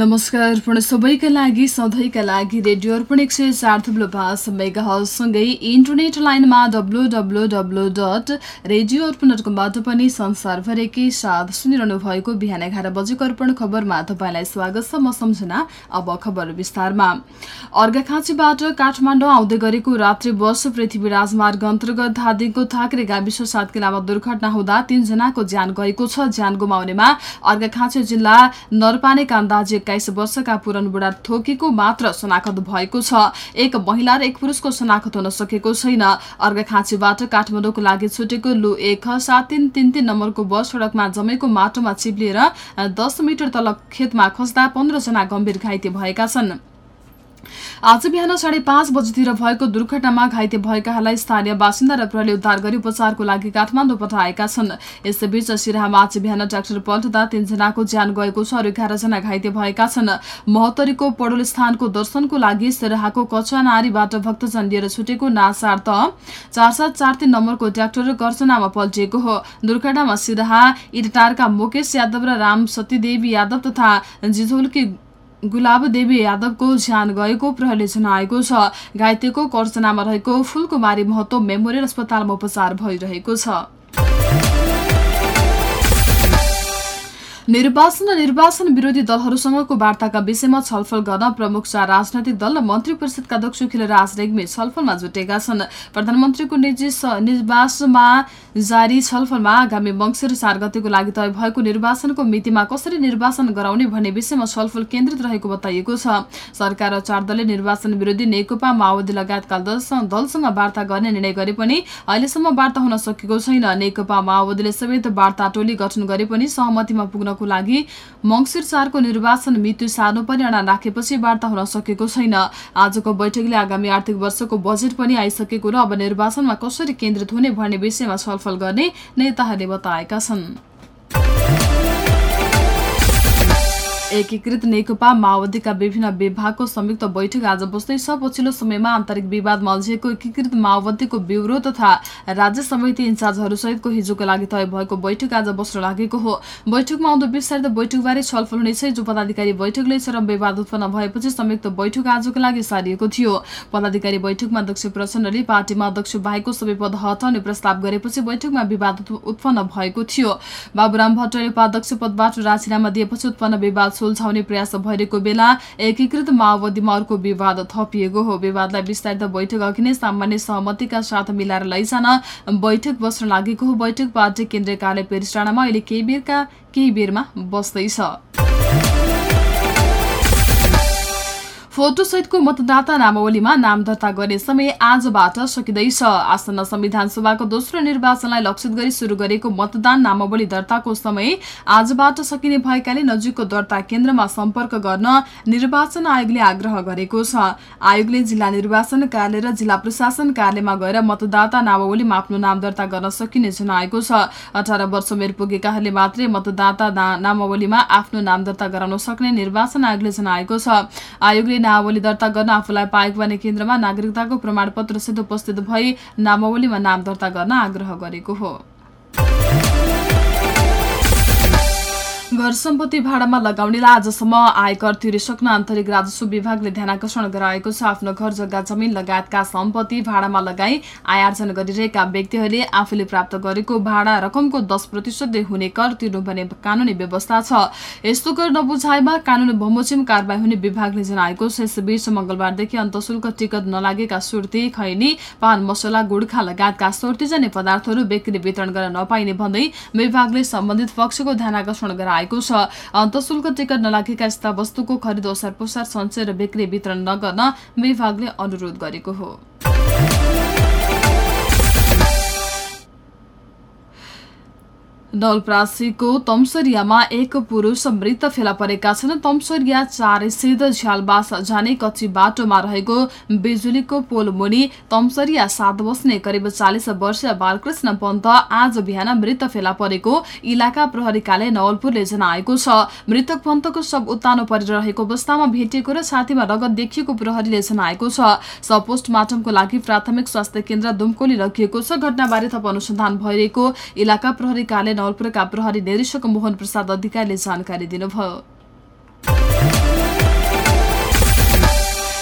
नमस्कार अर्पण सबैका लागि सधैँका लागि रेडियो अर्पण एक सय चार थुप्रो पाँच मेगासँगै इन्टरनेट लाइनमा W W W dot radio Arpan dot कमबाट पनि संसारभरिकै साथ सुनिरहनु भएको बिहान एघार बजेको अर्पण खबरमा तपाईँलाई स्वागत छ म सम्झना अब खबर विस्तारमा। अर्घाखाँचीबाट काठमाडौँ आउँदै गरेको रात्रि बस पृथ्वी राजमार्ग अन्तर्गत धादिङको थाक्रे गाविस सात किलामा दुर्घटना हुँदा तीनजनाको ज्यान गएको छ। ज्यान गुमाउनेमा अर्घाखाँची जिल्ला नरपानेका अन्दाजी एक्काइस वर्षका पुरन बुढा थोकेको मात्र शनाखत भएको छ। एक महिला र एक पुरुषको शनाखत हुन सकेको छैन। अर्घाखाँचीबाट काठमाडौँको लागि छुटेको लु एक सात तिन तिन तिन नम्बरको बस सड़कमा जमेको माटोमा चिप्लिएर दस मिटर तल खेतमा खस्दा पन्ध्रजना गम्भीर घाइते भएका छन्। आज बिहान साढे पाँच बजीतिर भएको दुर्घटनामा घाइते भएकाहरूलाई स्थानीय बासिन्दा र प्रहरीले उद्धार गरी उपचारको लागि काठमाडौँ पठाएका छन्। यसैबीच सिराहामा आज बिहान ट्र्याक्टर पल्टदा तीनजनाको ज्यान गएको छ अरू एघारजना घाइते भएका छन्। महोत्तरीको पडोल स्थानको दर्शनको लागि सिराहाको नारीबाट भक्तजन लिएर छुटेको नासार त चार सात चार तीन नम्बरको ट्र्याक्टर गर्चनामा पल्टिएको हो। दुर्घटनामा सिराहा इटटारका मुकेश यादव र राम सतीदेवी यादव तथा जिझोलकी गुलाब देवी यादवको ज्यान गएको प्रहरीले जनाएको छ। घाइतेको कर्चनामा रहेको फुलकुमारी महतो मेमोरियल अस्पतालमा उपचार भइरहेको छ। निर्वाचन र निर्वाचन विरोधी दलहरूसँगको वार्ताका विषयमा छलफल गर्न प्रमुख चार राजनैतिक दल र मन्त्री परिषदका अध्यक्ष खिलराज रेग्मी छलफलमा जुटेका छन् प्रधानमन्त्रीको निजी निवासमा जारी छलफलमा आगामी मङ्सिर चार गतेको लागि तय भएको निर्वाचनको मितिमा कसरी निर्वाचन गराउने भन्ने विषयमा छलफल केन्द्रित रहेको बताइएको छ सरकार र चार दलले निर्वाचन विरोधी नेकपा माओवादी लगायतका दलसँग वार्ता गर्ने निर्णय गरे पनि अहिलेसम्म वार्ता हुन सकेको छैन नेकपा माओवादीले समेत वार्ता टोली गठन गरे पनि सहमतिमा पुग्न को लागि मङ्सिर चारको निर्वाचन मिति सार्नु अडा राखेपछि वार्ता हुन सकेको छैन। आजको बैठकले आगामी आर्थिक वर्षको बजेट पनि आइसकेको र अब निर्वाचनमा कसरी केन्द्रित हुने भन्ने विषयमा छलफल गर्ने नेताहरूले बताएका छन्। एकीकृत नेकपा माओवादीका विभिन्न विभागको संयुक्त बैठक आज बस्दैछ पछिल्लो समयमा आन्तरिक विवादमा अल्झिएको एकीकृत माओवादीको ब्युरो तथा राज्य समिति इन्चार्जहरूसहितको हिजोको लागि तय भएको बैठक आज बस्न लागेको हो। बैठकमा आउँदो विस्तारित बैठकबारे छलफल हुनेछ। जो पदाधिकारी बैठकले चरम विवाद उत्पन्न भएपछि संयुक्त बैठक आजको लागि सारिएको थियो। पदाधिकारी बैठकमा अध्यक्ष प्रचण्डले पार्टीमा अध्यक्ष बाहेकको सबै पद हटाउने प्रस्ताव गरेपछि बैठकमा विवाद उत्पन्न भएको थियो। बाबुराम भट्टले उपाध्यक्ष पदबाट राजीनामा दिएपछि उत्पन्न विवाद सुल्झाउने प्रयास भइरहेको बेला एकीकृत माओवादीमा अर्को विवाद थपिएको हो। विवादलाई विस्तारित बैठक अघि नै सामान्य सहमतिका साथ मिलाएर लैजान बैठक बस्न लागेको हो। बैठक पार्टी केन्द्रीय कार्यालय पेरिसडाँडामा अहिले केही बेरका केही बेरमा बस्दैछ। फोटोसहितको मतदाता नामावलीमा नाम दर्ता गर्ने समय आजबाट सकिँदैछ। आसन्न संविधान सभाको दोस्रो निर्वाचनलाई लक्षित गरी शुरू गरेको मतदान नामावली दर्ताको समय आजबाट सकिने भएकाले नजिकको दर्ता केन्द्रमा सम्पर्क गर्न निर्वाचन आयोगले आग्रह गरेको छ। आयोगले जिल्ला निर्वाचन कार्यालय र जिल्ला प्रशासन कार्यालयमा गएर मतदाता नामावलीमा आफ्नो नाम दर्ता गर्न सकिने जनाएको छ। अठार वर्ष उमेर पुगेकाहरूले मात्रै मतदाता नामावलीमा आफ्नो नाम दर्ता गराउन सक्ने निर्वाचन आयोगले जनाएको छ। आयोगले नामावली दर्ता गर्न आफूलाई पाएको भने केन्द्रमा नागरिकताको प्रमाणपत्रसित उपस्थित भई नामावलीमा नाम दर्ता गर्न आग्रह गरेको हो। घर सम्पत्ति भाडामा लगाउनेलाई आजसम्म आयकर तिरिसक्न आन्तरिक राजस्व विभागले ध्यानकर्षण गराएको छ। आफ्नो घर जग्गा जमिन लगायतका सम्पत्ति भाडामा लगाई आयार्जन गरिरहेका व्यक्तिहरूले आफूले प्राप्त गरेको भाडा रकमको दस प्रतिशतले हुने कर तिर्नुपर्ने कानूनी व्यवस्था छ। यस्तो कर नबुझाएमा कानूनी बमोजिम कारवाही हुने विभागले जनाएको छ। यसबीच मंगलबारदेखि अन्तशुल्क टिकट नलागेका सुर्ती खैनी पान मसला गुड्खा लगायतका सुर्तीजन्य पदार्थहरू बिक्री वितरण गर्न नपाइने भन्दै विभागले सम्बन्धित पक्षको ध्यानकर्षण गराएको छ। अन्तशुल्क टिकट नलागेका यस्ता वस्तुको खरिद ओसार पोसार सञ्चय र बिक्री वितरण नगर्न विभागले अनुरोध गरेको हो। नलप्रासीको तमसरियामा एक पुरुष मृत फेला परेका छन्। तमसरिया चार स्थित झ्यालबास जाने कच्ची बाटोमा रहेको बिजुलीको पोल मुनि तमसरिया सात बस्ने करिब चालिस वर्षीय बालकृष्ण पन्त आज बिहान मृत फेला परेको इलाका प्रहरीकाले नवलपुरले जनाएको छ। मृतक पन्तको शव उत्तानो परिरहेको अवस्थामा भेटिएको र छातीमा रगत देखिएको प्रहरीले जनाएको छ। सब पोस्टमार्टमको लागि प्राथमिक स्वास्थ्य केन्द्र दुम्कोली राखिएको छ। घटनाबारे थप अनुसन्धान भइरहेको इलाका प्रहरीकाले नवलपुरका प्रहरी निरीक्षक मोहन प्रसाद अधिकारीले जानकारी दिनुभयो।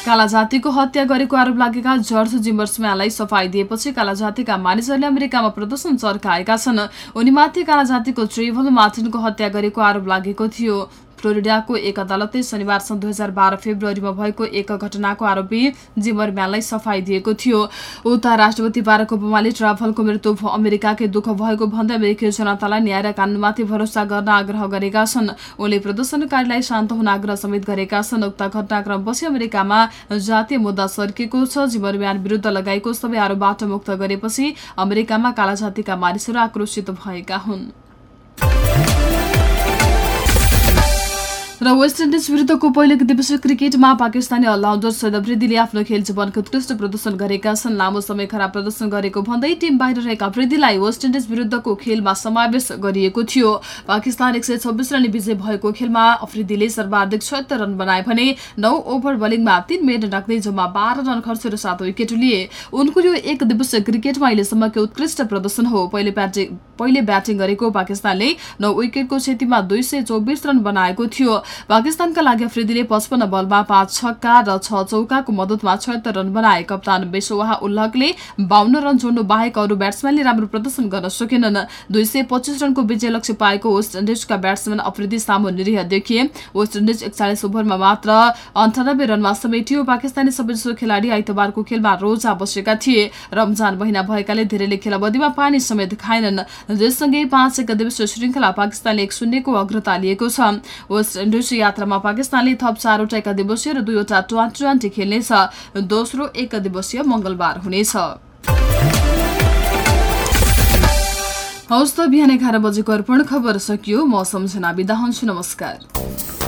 काला जातिको हत्या गरेको आरोप लागेका जर्ज जिम्बर्सम्यानलाई सफाई दिएपछि काला जातिका मानिसहरूले अमेरिकामा प्रदर्शन चर्काएका छन्। उनीमाथि काला जातिको ट्रेभल मार्टिनको हत्या गरेको आरोप लागेको थियो। फ्लोरिडाको एक अदालतले शनिबार सन् दुई हजार बाह्र फेब्रुअरीमा भएको एक घटनाको आरोपी जिमरम्यानलाई सफाई दिएको थियो। उता राष्ट्रपति बाराक ओबामाले ट्राभलको मृत्यु अमेरिकाकै दुःख भएको भन्दै अमेरिकी जनतालाई न्याय र कानूनमाथि भरोसा गर्न आग्रह गरेका छन्। उनले प्रदर्शनकारीलाई शान्त हुन आग्रह समेत गरेका छन्। उक्त घटनाक्रमपछि अमेरिकामा जातीय मुद्दा सर्किएको छ। जिमरम्यान विरूद्ध लगाएको सबै आरोपबाट मुक्त गरेपछि अमेरिकामा काला जातिका मानिसहरू आक्रोशित भएका हुन्। र वेस्ट इन्डिज विरुद्धको पहिलो दिवसीय क्रिकेटमा पाकिस्तानी अलराउन्डर सैद अफ्रिदीले आफ्नो खेल जीवनको उत्कृष्ट प्रदर्शन गरेका छन्। लामो समय खराब प्रदर्शन गरेको भन्दै टिम बाहिर रहेका अफ्रिदीलाई वेस्ट इन्डिज विरुद्धको खेलमा समावेश गरिएको थियो। पाकिस्तान एक रन विजय भएको खेलमा अफ्रिदीले सर्वाधिक छत्तर रन बनाए भने नौ ओभर बलिङमा तीन मिनट राख्दै जम्मा बाह्र रन खर्चेर सात विकेट लिए। उनको यो एक दिवसीय क्रिकेटमा अहिलेसम्मको उत्कृष्ट प्रदर्शन हो। पहिले ब्याटिङ पहिले ब्याटिङ गरेको पाकिस्तानले नौ विकेटको क्षतिमा दुई रन बनाएको थियो। पाकिस्तानका लागि अफ्रिदीले पचपन्न बलमा पाँच छक्का र छ चौकाको मदतमा छयत्तर रन बनाए। कप्तान बेसोवाहा उल्लकले बाहन्न रन जोड्नु बाहेक अरू ब्याट्सम्यानले राम्रो प्रदर्शन गर्न सकेनन्। दुई सय पच्चिस रनको विजय लक्ष्य पाएको वेस्ट इन्डिजका ब्याट्सम्यान अफ्रिदी सामु निरीह देखिए। वेस्ट इन्डिज एकचालिस ओभरमा मात्र अन्ठानब्बे रनमा समेटियो। पाकिस्तानी सबैजसो खेलाडी आइतबारको खेलमा रोजा बसेका थिए। रमजान महिना भएकाले धेरैले खेलावधिमा पानी समेत खाएनन्। त्यससँगै पाँच एक दिवसीय श्रृङ्खला पाकिस्तानले एक शून्यको अग्रता लिएको छ। वेस्ट विदेशी यात्रामा पाकिस्तानले थप चारवटा एक दिवसीय र दुईवटा ट्वेन्टी ट्वेन्टी खेल्नेछ। दोस्रो एक दिवसीय मंगलबार हुनेछ। हौस् त बिहान एघार बजेको अर्पण खबर सकियो। म सम्झना बिदा हुन्छु। नमस्कार।